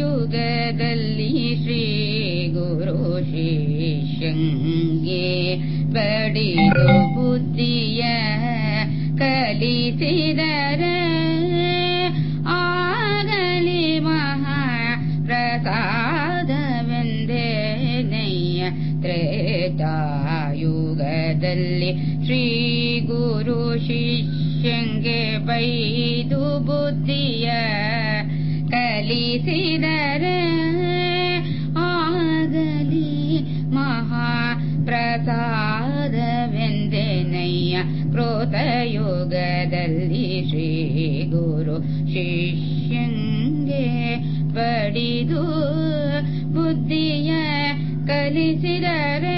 कृतयुगदल्लि श्री गुरु शिष्यङ्गे बडिदु बुद्धिय कलिसिदर ಆಗಲಿ ಮಹಾ ಪ್ರಸಾದವೆಂದೇನಯ್ಯ ತ್ರೇತಾಯುಗದಲ್ಲಿ ಶ್ರೀ ಗುರು ಶಿಷ್ಯಂಗೆ ಬೈದು ಬುದ್ಧಿಯ ಕಲಿಸಿದರೆ ಆಗಲಿ ಮಹಾ ಪ್ರಸಾದವೆಂದೇನಯ್ಯ ಕೃತಯುಗದಲ್ಲಿ ಶ್ರೀ ಗುರು ಶಿಷ್ಯಂಗೆ ಬಡಿದು ಬುದ್ಧಿಯ ಕಲಿಸಿದರೆ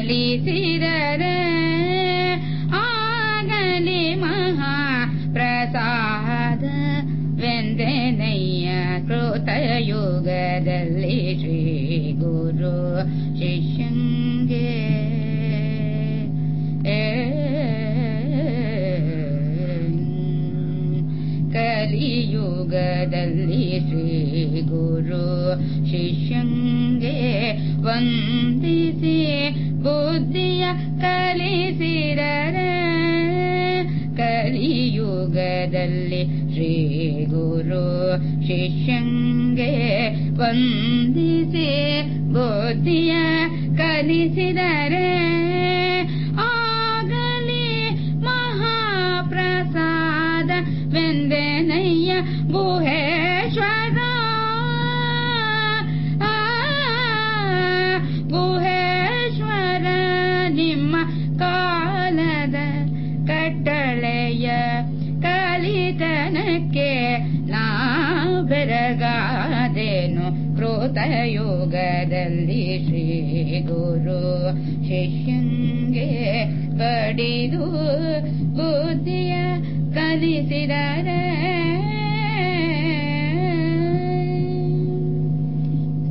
ಕಲಿಸಿದರೆ ಆಗಲಿ ಮಹಾ ಪ್ರಸಾದ ವೆಂದೆನಯ್ಯ ಕೃತಯುಗದಲ್ಲಿ ಶ್ರೀ ಗುರು ಶಿಷ್ಯಂಗೆ ಕಲಿಯುಗದಲ್ಲಿ ಶ್ರೀ ಗುರು ಶಿಷ್ಯಂಗೆ ವಂದಿಸಿ ಬುದ್ಧಿಯ ಕಲಿಸಿದರೆ ಕಲಿಯುಗದಲ್ಲಿ ಶ್ರೀ ಗುರು ಶಿಷ್ಯಂಗೆ ವಂದಿಸಿ ಬುದ್ಧಿಯ ಕಲಿಸಿದರೆ ಆಗಲಿ ಮಹಾಪ್ರಸಾದ ವೆಂದೆನಯ್ಯ ಗುಹೇಶ್ವರ ಬೆರಗಾದೇನು ಕೃತಯುಗದಲ್ಲಿ ಶ್ರೀ ಗುರು ಶಿಷ್ಯಂಗೆ ಬಡಿದು ಬುದ್ಧಿಯ ಕಲಿಸಿದರೆ.